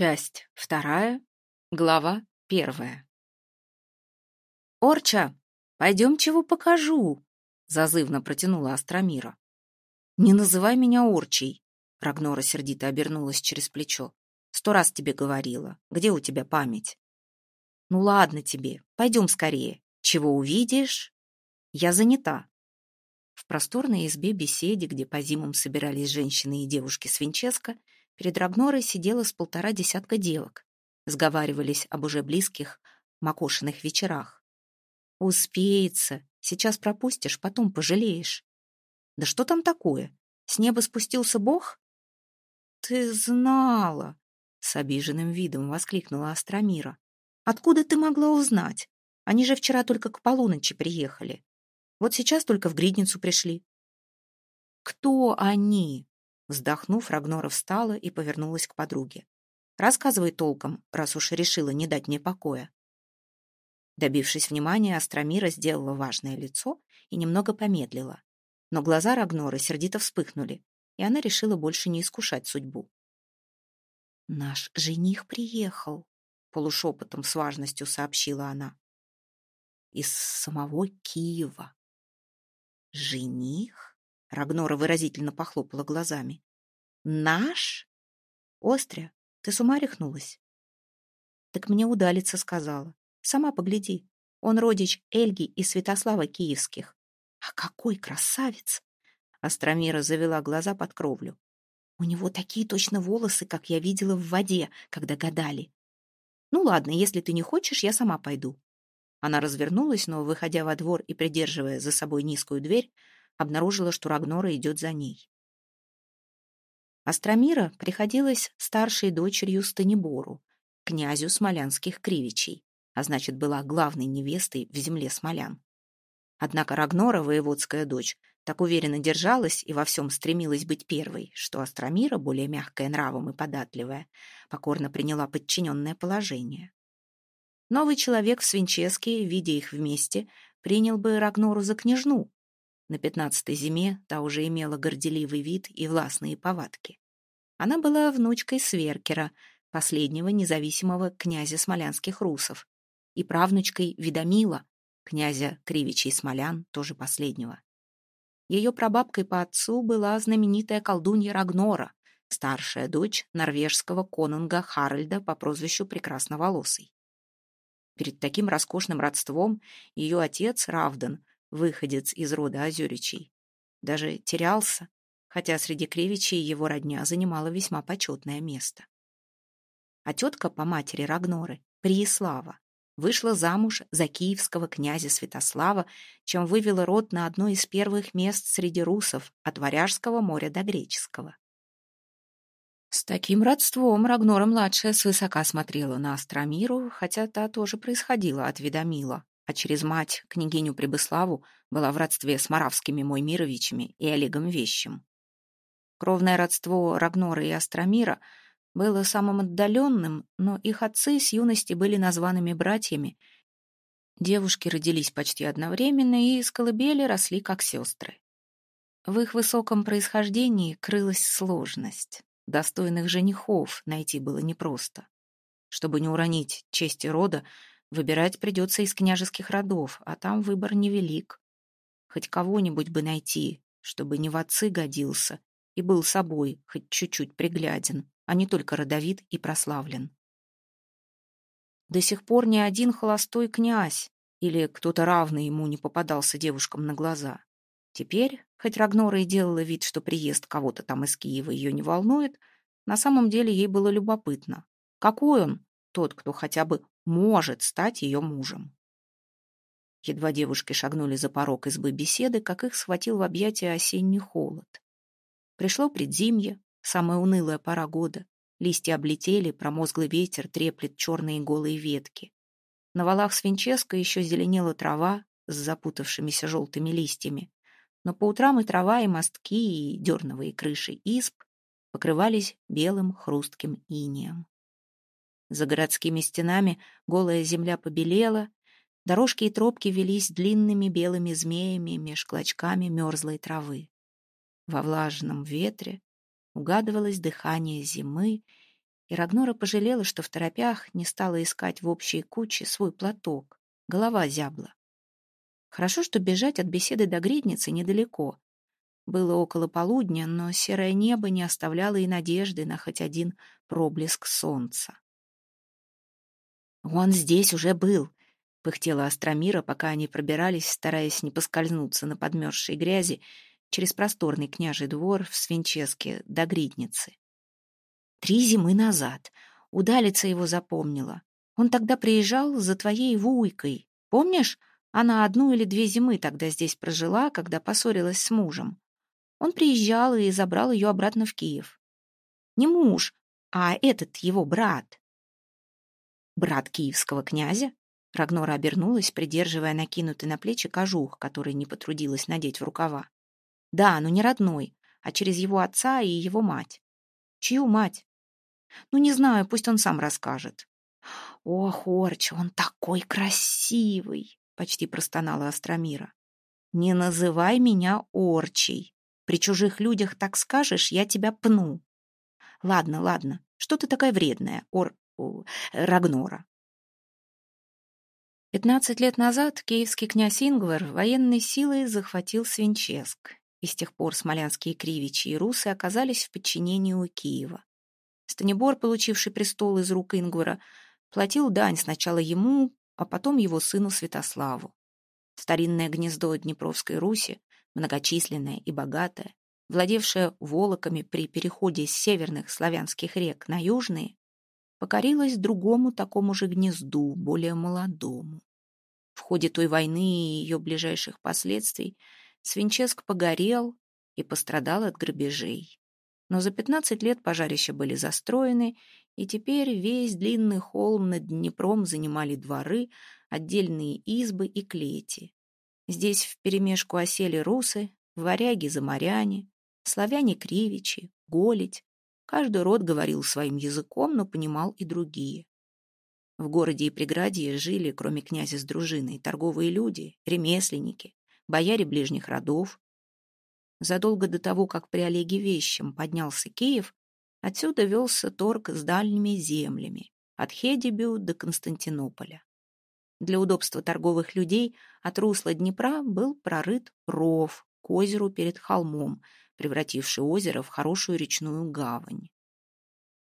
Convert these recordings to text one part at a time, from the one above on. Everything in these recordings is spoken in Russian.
Часть вторая, глава первая. «Орча, пойдем чего покажу», — зазывно протянула Астромира. «Не называй меня Орчей», — Рагнора сердито обернулась через плечо. «Сто раз тебе говорила. Где у тебя память?» «Ну ладно тебе, пойдем скорее. Чего увидишь?» «Я занята». В просторной избе беседе, где по зимам собирались женщины и девушки с Винческо, Перед Рагнорой сидело с полтора десятка девок. Сговаривались об уже близких макошиных вечерах. «Успеется. Сейчас пропустишь, потом пожалеешь». «Да что там такое? С неба спустился Бог?» «Ты знала!» — с обиженным видом воскликнула Астромира. «Откуда ты могла узнать? Они же вчера только к полуночи приехали. Вот сейчас только в гридницу пришли». «Кто они?» Вздохнув, Рагнора встала и повернулась к подруге. «Рассказывай толком, раз уж решила не дать мне покоя». Добившись внимания, Астромира сделала важное лицо и немного помедлила. Но глаза Рагноры сердито вспыхнули, и она решила больше не искушать судьбу. «Наш жених приехал», — полушепотом с важностью сообщила она. «Из самого Киева». «Жених?» Рагнора выразительно похлопала глазами. «Наш? Остря, ты с ума рехнулась?» «Так мне удалиться сказала. Сама погляди. Он родич Эльги и Святослава Киевских. А какой красавец!» Астромира завела глаза под кровлю. «У него такие точно волосы, как я видела в воде, когда гадали. Ну ладно, если ты не хочешь, я сама пойду». Она развернулась, но, выходя во двор и придерживая за собой низкую дверь, обнаружила, что Рагнора идет за ней. Астромира приходилась старшей дочерью Станибору, князю смолянских кривичей, а значит, была главной невестой в земле смолян. Однако Рагнора, воеводская дочь, так уверенно держалась и во всем стремилась быть первой, что Астромира, более мягкая нравом и податливая, покорно приняла подчиненное положение. Новый человек в Свинческе, видя их вместе, принял бы Рагнору за княжну, на пятнадцатой зиме та уже имела горделивый вид и властные повадки. Она была внучкой Сверкера, последнего независимого князя смолянских русов, и правнучкой Видомила, князя Кривичей Смолян, тоже последнего. Ее прабабкой по отцу была знаменитая колдунья Рагнора, старшая дочь норвежского конунга Харальда по прозвищу Прекрасноволосый. Перед таким роскошным родством ее отец Равдан выходец из рода Озеричей. Даже терялся, хотя среди Кривичей его родня занимала весьма почетное место. А тетка по матери Рагноры, Приеслава, вышла замуж за киевского князя Святослава, чем вывела род на одно из первых мест среди русов от Варяжского моря до Греческого. С таким родством Рагнора-младшая свысока смотрела на Астромиру, хотя та тоже происходила от Видомила, а через мать, княгиню Прибыславу, была в родстве с Моравскими Моймировичами и Олегом Вещим. Кровное родство Рагнора и Астромира было самым отдаленным, но их отцы с юности были названными братьями. Девушки родились почти одновременно и из колыбели росли как сестры. В их высоком происхождении крылась сложность. Достойных женихов найти было непросто. Чтобы не уронить чести рода, Выбирать придется из княжеских родов, а там выбор невелик. Хоть кого-нибудь бы найти, чтобы не в отцы годился и был собой, хоть чуть-чуть пригляден, а не только родовит и прославлен. До сих пор ни один холостой князь или кто-то равный ему не попадался девушкам на глаза. Теперь, хоть Рагнора и делала вид, что приезд кого-то там из Киева ее не волнует, на самом деле ей было любопытно. Какой он, тот, кто хотя бы может стать ее мужем. Едва девушки шагнули за порог избы беседы, как их схватил в объятия осенний холод. Пришло предзимье, самая унылая пора года. Листья облетели, промозглый ветер треплет черные голые ветки. На валах свинческа еще зеленела трава с запутавшимися желтыми листьями, но по утрам и трава, и мостки, и дерновые крыши изб покрывались белым хрустким инеем. За городскими стенами голая земля побелела, дорожки и тропки велись длинными белыми змеями меж клочками мерзлой травы. Во влажном ветре угадывалось дыхание зимы И Рагнора пожалела, что в торопях не стала искать в общей куче свой платок. Голова зябла. Хорошо, что бежать от беседы до гридницы недалеко. Было около полудня, но серое небо не оставляло и надежды на хоть один проблеск солнца. «Он здесь уже был», — пыхтела Астромира, пока они пробирались, стараясь не поскользнуться на подмерзшей грязи, через просторный княжий двор в Свинческе до Гридницы. Три зимы назад. Удалица его запомнила. Он тогда приезжал за твоей вуйкой. Помнишь, она одну или две зимы тогда здесь прожила, когда поссорилась с мужем. Он приезжал и забрал ее обратно в Киев. Не муж, а этот его брат. Брат киевского князя? Рагнора обернулась, придерживая накинутый на плечи кожух, который не потрудилась надеть в рукава. Да, но не родной, а через его отца и его мать. Чью мать? Ну, не знаю, пусть он сам расскажет. Ох, Орч, он такой красивый, почти простонала Астромира. Не называй меня Орчей. При чужих людях так скажешь, я тебя пну. Ладно, ладно, что ты такая вредная, Ор... О, Рагнора? Пятнадцать лет назад киевский князь Ингвар военной силой захватил Свинческ, и с тех пор смолянские кривичи и русы оказались в подчинении у Киева. Станибор, получивший престол из рук Ингвара, платил дань сначала ему, а потом его сыну Святославу. Старинное гнездо Днепровской Руси, многочисленное и богатое, владевшее волоками при переходе с северных славянских рек на южные, покорилось другому такому же гнезду, более молодому. В ходе той войны и ее ближайших последствий Свинческ погорел и пострадал от грабежей. Но за 15 лет пожарища были застроены, и теперь весь длинный холм над Днепром занимали дворы, отдельные избы и клети. Здесь вперемешку осели русы, варяги-заморяне, славяне-кривичи, голить. Каждый род говорил своим языком, но понимал и другие. В городе и приграде жили, кроме князя с дружиной, торговые люди, ремесленники, бояре ближних родов, Задолго до того, как при Олеге Вещем поднялся Киев, отсюда велся торг с дальними землями, от Хедибю до Константинополя. Для удобства торговых людей от русла Днепра был прорыт ров к озеру перед холмом, превративший озеро в хорошую речную гавань.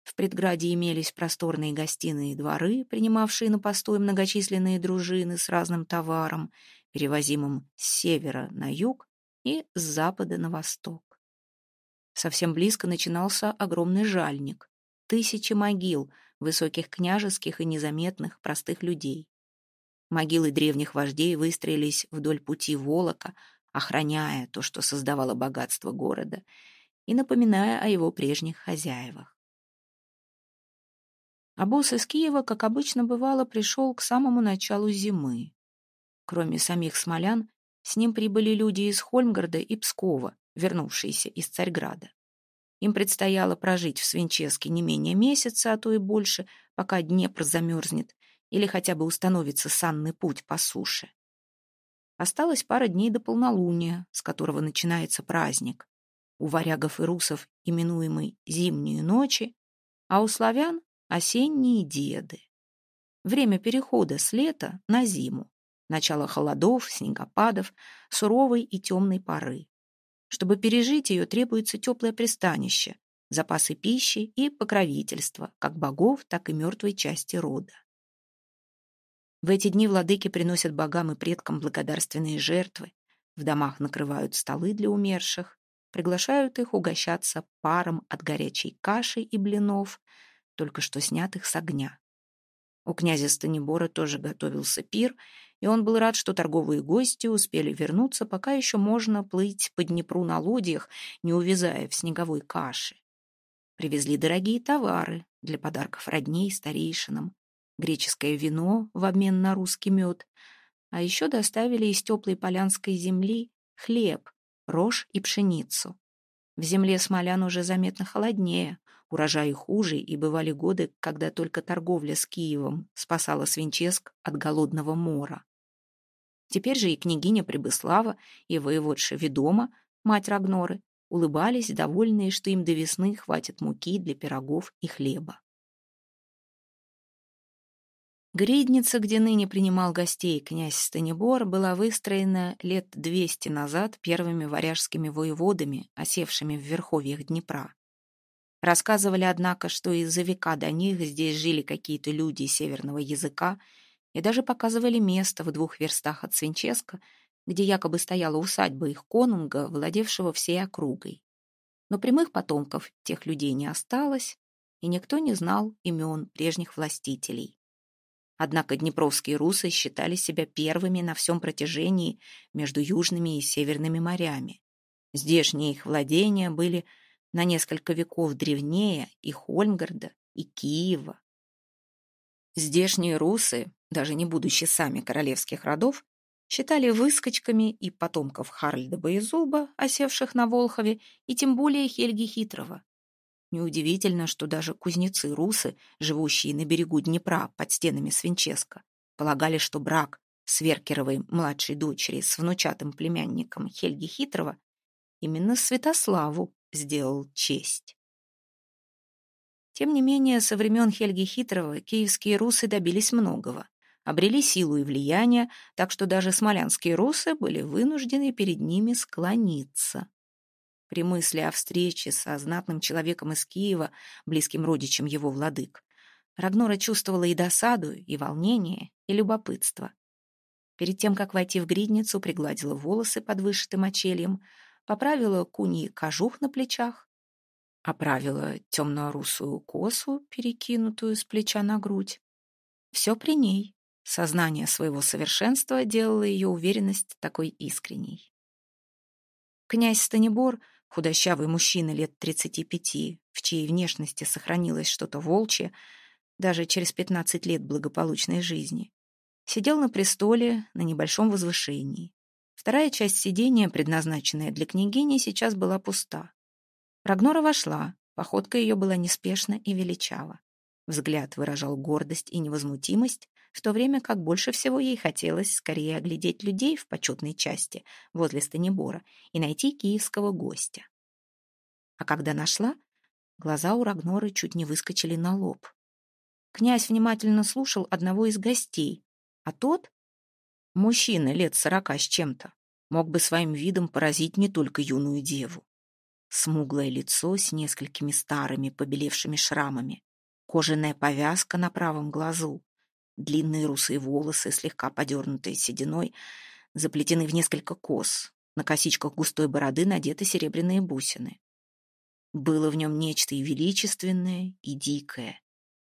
В предграде имелись просторные гостиные дворы, принимавшие на постой многочисленные дружины с разным товаром, перевозимым с севера на юг и с запада на восток. Совсем близко начинался огромный жальник. Тысячи могил, высоких княжеских и незаметных простых людей. Могилы древних вождей выстроились вдоль пути Волока, охраняя то, что создавало богатство города, и напоминая о его прежних хозяевах. Обоз из Киева, как обычно бывало, пришел к самому началу зимы. Кроме самих смолян, с ним прибыли люди из Хольмгарда и Пскова, вернувшиеся из Царьграда. Им предстояло прожить в Свинческе не менее месяца, а то и больше, пока Днепр замерзнет или хотя бы установится санный путь по суше. Осталось пара дней до полнолуния, с которого начинается праздник. У варягов и русов именуемый «зимние ночи», а у славян — осенние деды. Время перехода с лета на зиму начало холодов, снегопадов, суровой и темной поры. Чтобы пережить ее, требуется теплое пристанище, запасы пищи и покровительства, как богов, так и мертвой части рода. В эти дни владыки приносят богам и предкам благодарственные жертвы, в домах накрывают столы для умерших, приглашают их угощаться паром от горячей каши и блинов, только что снятых с огня. У князя Станибора тоже готовился пир, и он был рад, что торговые гости успели вернуться, пока еще можно плыть по Днепру на лодьях, не увязая в снеговой каше. Привезли дорогие товары для подарков родней старейшинам, греческое вино в обмен на русский мед, а еще доставили из теплой полянской земли хлеб, рожь и пшеницу. В земле смолян уже заметно холоднее, урожаи хуже, и бывали годы, когда только торговля с Киевом спасала Свинческ от голодного мора. Теперь же и княгиня Прибыслава, и воеводша Ведома, мать Рагноры, улыбались, довольные, что им до весны хватит муки для пирогов и хлеба. Гридница, где ныне принимал гостей князь Станибор, была выстроена лет двести назад первыми варяжскими воеводами, осевшими в верховьях Днепра. Рассказывали, однако, что из-за века до них здесь жили какие-то люди северного языка и даже показывали место в двух верстах от Свинческа, где якобы стояла усадьба их конунга, владевшего всей округой. Но прямых потомков тех людей не осталось, и никто не знал имен прежних властителей. Однако днепровские русы считали себя первыми на всем протяжении между южными и северными морями. Здешние их владения были на несколько веков древнее и Хольмгарда, и Киева. Здешние русы, даже не будучи сами королевских родов, считали выскочками и потомков Харльда Боезуба, осевших на Волхове, и тем более Хельги Хитрого. Неудивительно, что даже кузнецы-русы, живущие на берегу Днепра под стенами Свинческа, полагали, что брак Сверкеровой младшей дочери с внучатым племянником Хельги Хитрого именно Святославу сделал честь. Тем не менее, со времен Хельги Хитрого киевские русы добились многого, обрели силу и влияние, так что даже смолянские русы были вынуждены перед ними склониться. При мысли о встрече со знатным человеком из Киева, близким родичем его владык, Рагнора чувствовала и досаду, и волнение, и любопытство. Перед тем, как войти в гридницу, пригладила волосы под вышитым очельем, поправила куни кожух на плечах, оправила темно-русую косу, перекинутую с плеча на грудь. Все при ней. Сознание своего совершенства делало ее уверенность такой искренней. Князь Станибор — Худощавый мужчина лет 35, в чьей внешности сохранилось что-то волчье, даже через 15 лет благополучной жизни, сидел на престоле на небольшом возвышении. Вторая часть сидения, предназначенная для княгини, сейчас была пуста. Рагнора вошла, походка ее была неспешна и величава. Взгляд выражал гордость и невозмутимость, в то время как больше всего ей хотелось скорее оглядеть людей в почетной части возле Станибора и найти киевского гостя. А когда нашла, глаза у Рагноры чуть не выскочили на лоб. Князь внимательно слушал одного из гостей, а тот, мужчина лет сорока с чем-то, мог бы своим видом поразить не только юную деву. Смуглое лицо с несколькими старыми побелевшими шрамами, кожаная повязка на правом глазу, Длинные русые волосы, слегка подернутые сединой, заплетены в несколько кос. На косичках густой бороды надеты серебряные бусины. Было в нем нечто и величественное, и дикое.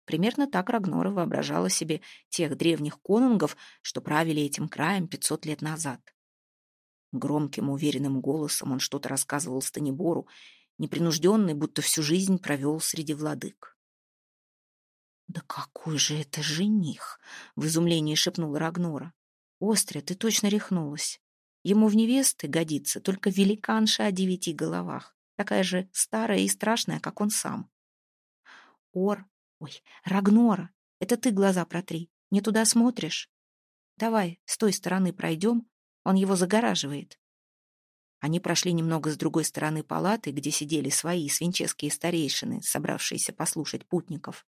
Примерно так Рагнора воображала себе тех древних конунгов, что правили этим краем пятьсот лет назад. Громким, уверенным голосом он что-то рассказывал Станибору, непринужденный, будто всю жизнь провел среди владык. «Да какой же это жених!» — в изумлении шепнула Рагнора. «Остря, ты точно рехнулась. Ему в невесты годится только великанша о девяти головах, такая же старая и страшная, как он сам». «Ор, ой, Рагнора, это ты глаза протри, не туда смотришь? Давай, с той стороны пройдем, он его загораживает». Они прошли немного с другой стороны палаты, где сидели свои свинческие старейшины, собравшиеся послушать путников.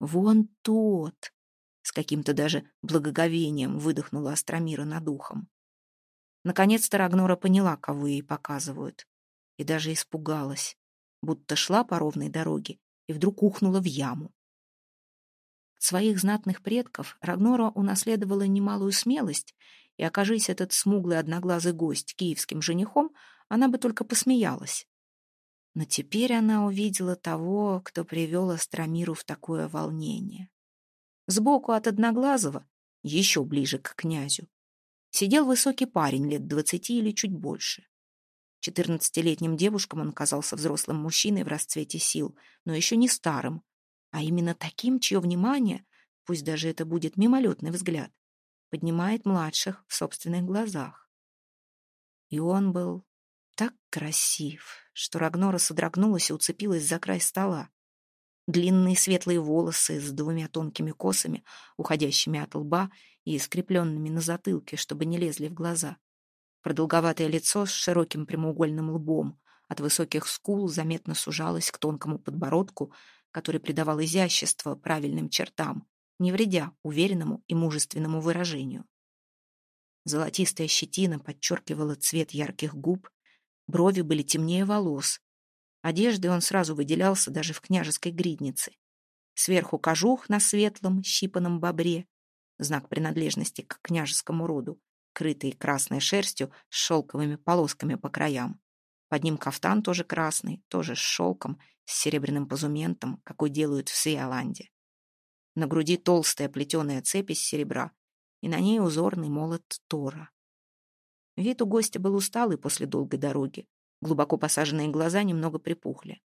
«Вон тот!» — с каким-то даже благоговением выдохнула Астромира над ухом. Наконец-то Рагнора поняла, кого ей показывают, и даже испугалась, будто шла по ровной дороге и вдруг ухнула в яму. От своих знатных предков Рагнора унаследовала немалую смелость, и, окажись этот смуглый одноглазый гость киевским женихом, она бы только посмеялась. Но теперь она увидела того, кто привел Астромиру в такое волнение. Сбоку от Одноглазого, еще ближе к князю, сидел высокий парень лет двадцати или чуть больше. Четырнадцатилетним девушкам он казался взрослым мужчиной в расцвете сил, но еще не старым, а именно таким, чье внимание, пусть даже это будет мимолетный взгляд, поднимает младших в собственных глазах. И он был так красив, что Рагнора содрогнулась и уцепилась за край стола. Длинные светлые волосы с двумя тонкими косами, уходящими от лба и скрепленными на затылке, чтобы не лезли в глаза. Продолговатое лицо с широким прямоугольным лбом от высоких скул заметно сужалось к тонкому подбородку, который придавал изящество правильным чертам, не вредя уверенному и мужественному выражению. Золотистая щетина подчеркивала цвет ярких губ, брови были темнее волос. Одеждой он сразу выделялся даже в княжеской гриднице. Сверху кожух на светлом, щипанном бобре, знак принадлежности к княжескому роду, крытый красной шерстью с шелковыми полосками по краям. Под ним кафтан тоже красный, тоже с шелком, с серебряным позументом, какой делают в Сиоланде. На груди толстая плетеная цепь из серебра, и на ней узорный молот Тора. Вид у гостя был усталый после долгой дороги. Глубоко посаженные глаза немного припухли.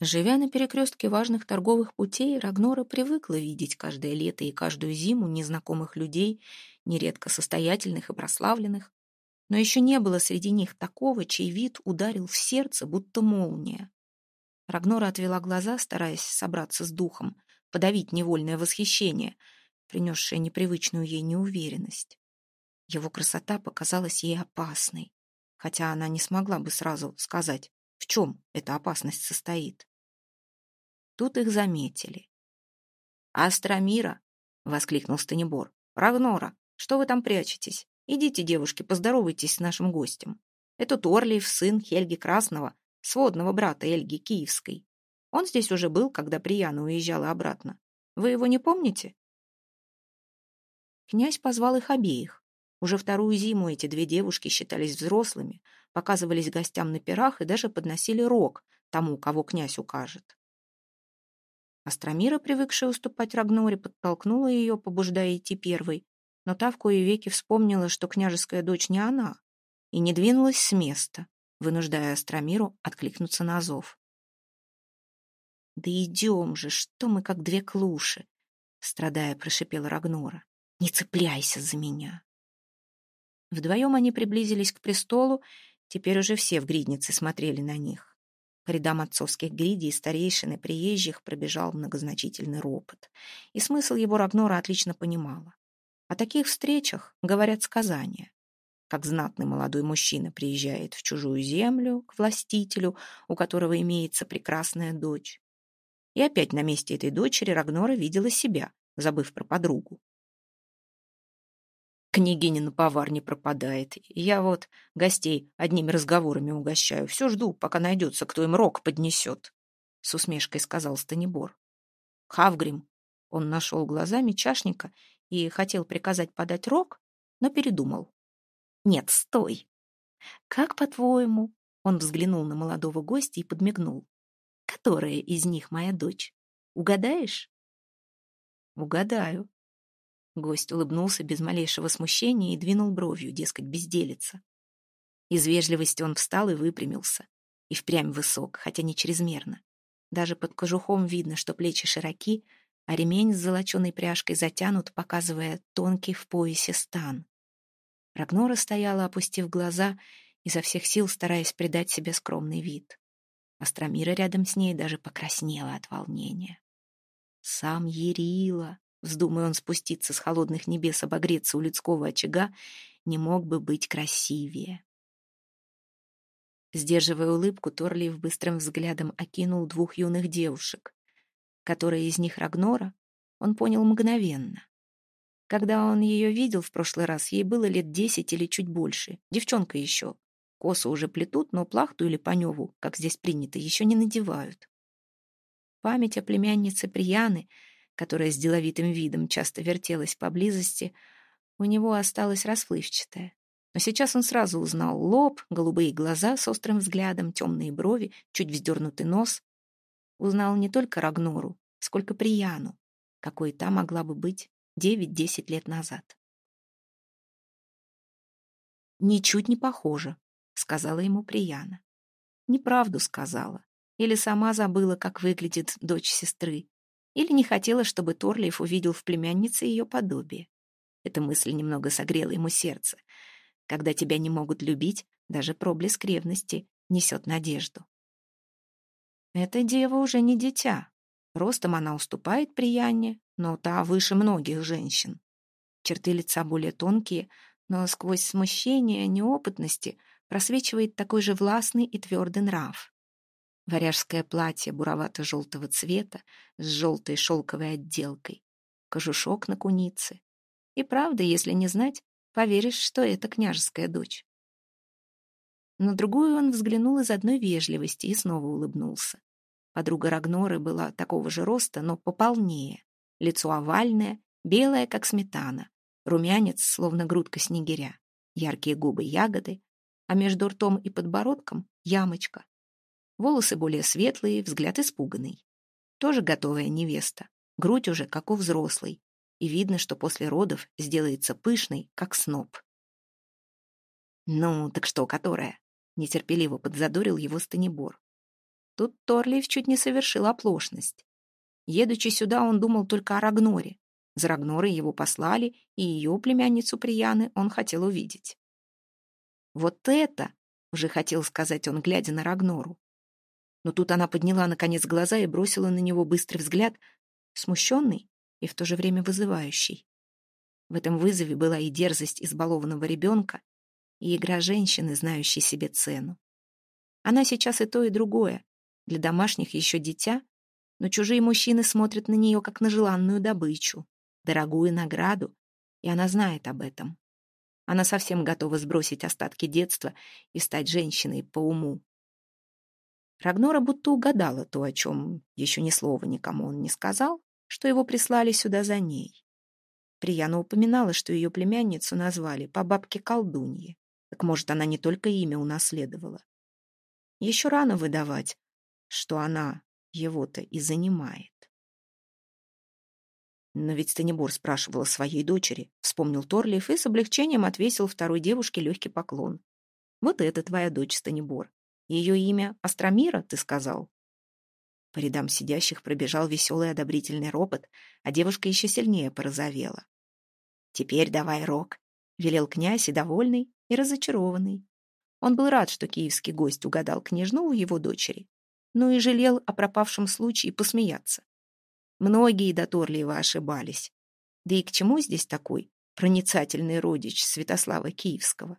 Живя на перекрестке важных торговых путей, Рагнора привыкла видеть каждое лето и каждую зиму незнакомых людей, нередко состоятельных и прославленных, но еще не было среди них такого, чей вид ударил в сердце, будто молния. Рагнора отвела глаза, стараясь собраться с духом, подавить невольное восхищение, принесшее непривычную ей неуверенность. Его красота показалась ей опасной, хотя она не смогла бы сразу сказать, в чем эта опасность состоит. Тут их заметили. «Астромира!» — воскликнул Станибор. «Рагнора, что вы там прячетесь? Идите, девушки, поздоровайтесь с нашим гостем. Это Торлиев, сын Хельги Красного, сводного брата Эльги Киевской. Он здесь уже был, когда Прияна уезжала обратно. Вы его не помните?» Князь позвал их обеих. Уже вторую зиму эти две девушки считались взрослыми, показывались гостям на пирах и даже подносили рог тому, кого князь укажет. Астромира, привыкшая уступать Рагноре, подтолкнула ее, побуждая идти первой, но та в кои веки вспомнила, что княжеская дочь не она, и не двинулась с места, вынуждая Астромиру откликнуться на зов. «Да идем же, что мы как две клуши!» страдая, прошипела Рагнора. «Не цепляйся за меня!» Вдвоем они приблизились к престолу, теперь уже все в гриднице смотрели на них. По рядам отцовских гридей, старейшин приезжих пробежал многозначительный ропот. И смысл его Рагнора отлично понимала. О таких встречах говорят сказания. Как знатный молодой мужчина приезжает в чужую землю к властителю, у которого имеется прекрасная дочь. И опять на месте этой дочери Рагнора видела себя, забыв про подругу. Княгиня на повар не пропадает. Я вот гостей одними разговорами угощаю. Все жду, пока найдется, кто им рог поднесет. С усмешкой сказал Станибор. Хавгрим. Он нашел глазами чашника и хотел приказать подать рог, но передумал. Нет, стой. Как по-твоему? Он взглянул на молодого гостя и подмигнул. Которая из них моя дочь? Угадаешь? Угадаю. Гость улыбнулся без малейшего смущения и двинул бровью, дескать, безделица. Из вежливости он встал и выпрямился. И впрямь высок, хотя не чрезмерно. Даже под кожухом видно, что плечи широки, а ремень с золоченой пряжкой затянут, показывая тонкий в поясе стан. Рагнора стояла, опустив глаза, изо всех сил стараясь придать себе скромный вид. Астромира рядом с ней даже покраснела от волнения. Сам Ерила, Вздумай он спуститься с холодных небес, обогреться у людского очага, не мог бы быть красивее. Сдерживая улыбку, Торлиев быстрым взглядом окинул двух юных девушек. Которая из них Рагнора, он понял мгновенно. Когда он ее видел в прошлый раз, ей было лет десять или чуть больше. Девчонка еще. Косу уже плетут, но плахту или паневу, как здесь принято, еще не надевают. Память о племяннице Прияны — которая с деловитым видом часто вертелась поблизости, у него осталась расплывчатая. Но сейчас он сразу узнал лоб, голубые глаза с острым взглядом, темные брови, чуть вздернутый нос. Узнал не только Рагнору, сколько Прияну, какой та могла бы быть девять-десять лет назад. «Ничуть не похоже», — сказала ему Прияна. Неправду сказала. Или сама забыла, как выглядит дочь сестры или не хотела, чтобы Торлиев увидел в племяннице ее подобие. Эта мысль немного согрела ему сердце. Когда тебя не могут любить, даже проблеск ревности несет надежду. Эта дева уже не дитя. Ростом она уступает Прияне, но та выше многих женщин. Черты лица более тонкие, но сквозь смущение, неопытности просвечивает такой же властный и твердый нрав. Варяжское платье буровато-желтого цвета с желтой шелковой отделкой, кожушок на кунице. И правда, если не знать, поверишь, что это княжеская дочь. На другую он взглянул из одной вежливости и снова улыбнулся. Подруга Рагноры была такого же роста, но пополнее. Лицо овальное, белое, как сметана. Румянец, словно грудка снегиря. Яркие губы ягоды, а между ртом и подбородком — ямочка. Волосы более светлые, взгляд испуганный. Тоже готовая невеста. Грудь уже, как у взрослой. И видно, что после родов сделается пышной, как сноп. «Ну, так что, которая?» — нетерпеливо подзадорил его Станибор. Тут Торлиев чуть не совершил оплошность. Едучи сюда, он думал только о Рагноре. За Рагнорой его послали, и ее племянницу Прияны он хотел увидеть. «Вот это!» — уже хотел сказать он, глядя на Рагнору. Но тут она подняла, наконец, глаза и бросила на него быстрый взгляд, смущенный и в то же время вызывающий. В этом вызове была и дерзость избалованного ребенка, и игра женщины, знающей себе цену. Она сейчас и то, и другое. Для домашних еще дитя, но чужие мужчины смотрят на нее как на желанную добычу, дорогую награду, и она знает об этом. Она совсем готова сбросить остатки детства и стать женщиной по уму. Рагнора будто угадала то, о чем еще ни слова никому он не сказал, что его прислали сюда за ней. Прияна упоминала, что ее племянницу назвали по бабке колдуньи. Так может, она не только имя унаследовала. Еще рано выдавать, что она его-то и занимает. Но ведь Станибор спрашивала своей дочери, вспомнил Торлиев и с облегчением отвесил второй девушке легкий поклон. Вот это твоя дочь, Станибор. Ее имя Астромира, ты сказал?» По рядам сидящих пробежал веселый одобрительный ропот, а девушка еще сильнее порозовела. «Теперь давай рок», — велел князь и довольный, и разочарованный. Он был рад, что киевский гость угадал княжну у его дочери, но и жалел о пропавшем случае посмеяться. Многие до Торлиева ошибались. Да и к чему здесь такой проницательный родич Святослава Киевского?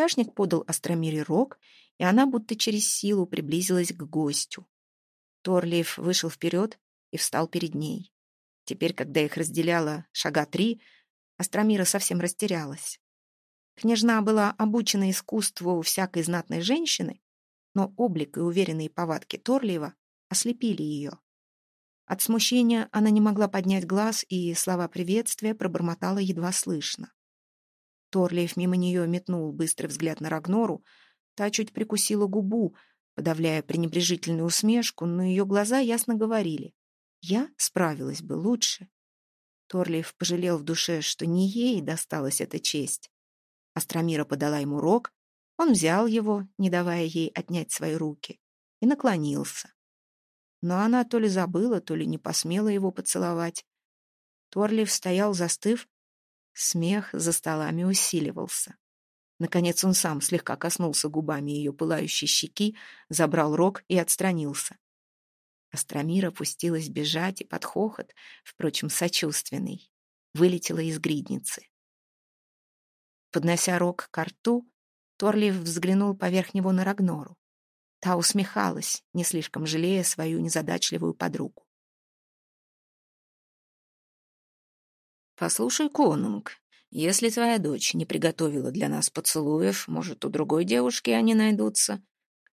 Чашник подал Остромире рог, и она будто через силу приблизилась к гостю. Торлиев вышел вперед и встал перед ней. Теперь, когда их разделяло шага три, Остромира совсем растерялась. Княжна была обучена искусству всякой знатной женщины, но облик и уверенные повадки Торлиева ослепили ее. От смущения она не могла поднять глаз, и слова приветствия пробормотала едва слышно. Торлиев мимо нее метнул быстрый взгляд на Рагнору. Та чуть прикусила губу, подавляя пренебрежительную усмешку, но ее глаза ясно говорили. «Я справилась бы лучше». Торлиев пожалел в душе, что не ей досталась эта честь. Астромира подала ему рог, он взял его, не давая ей отнять свои руки, и наклонился. Но она то ли забыла, то ли не посмела его поцеловать. Торлиев стоял, застыв, Смех за столами усиливался. Наконец он сам слегка коснулся губами ее пылающей щеки, забрал рог и отстранился. Астромира пустилась бежать и под хохот, впрочем, сочувственный, вылетела из гридницы. Поднося рог к рту, Торлиев взглянул поверх него на Рагнору. Та усмехалась, не слишком жалея свою незадачливую подругу. «Послушай, конунг, если твоя дочь не приготовила для нас поцелуев, может, у другой девушки они найдутся?»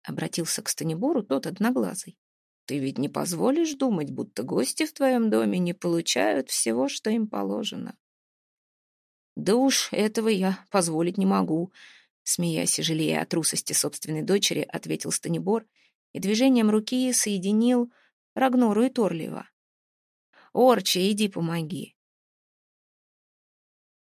Обратился к Станибору тот одноглазый. «Ты ведь не позволишь думать, будто гости в твоем доме не получают всего, что им положено?» «Да уж, этого я позволить не могу», смеясь и жалея о трусости собственной дочери, ответил Станибор и движением руки соединил Рагнору и Торлива. «Орче, иди помоги.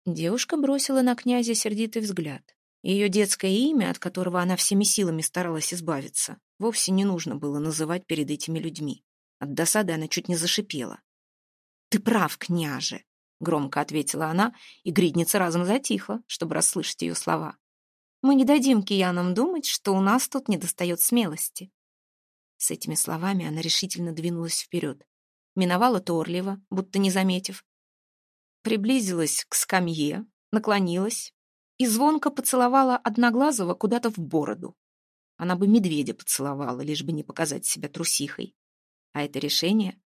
Девушка бросила на князя сердитый взгляд. Ее детское имя, от которого она всеми силами старалась избавиться, вовсе не нужно было называть перед этими людьми. От досады она чуть не зашипела. «Ты прав, княже!» — громко ответила она, и гридница разом затихла, чтобы расслышать ее слова. «Мы не дадим киянам думать, что у нас тут недостает смелости». С этими словами она решительно двинулась вперед. Миновала Торлива, будто не заметив, приблизилась к скамье, наклонилась и звонко поцеловала Одноглазого куда-то в бороду. Она бы медведя поцеловала, лишь бы не показать себя трусихой. А это решение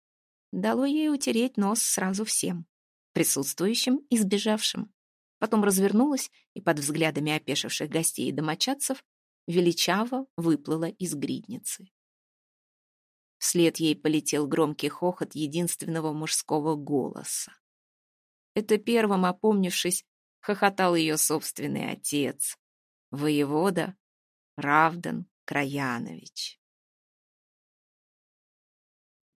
дало ей утереть нос сразу всем, присутствующим и сбежавшим. Потом развернулась и под взглядами опешивших гостей и домочадцев величаво выплыла из гридницы. Вслед ей полетел громкий хохот единственного мужского голоса. Это первым опомнившись, хохотал ее собственный отец, воевода Равдан Краянович.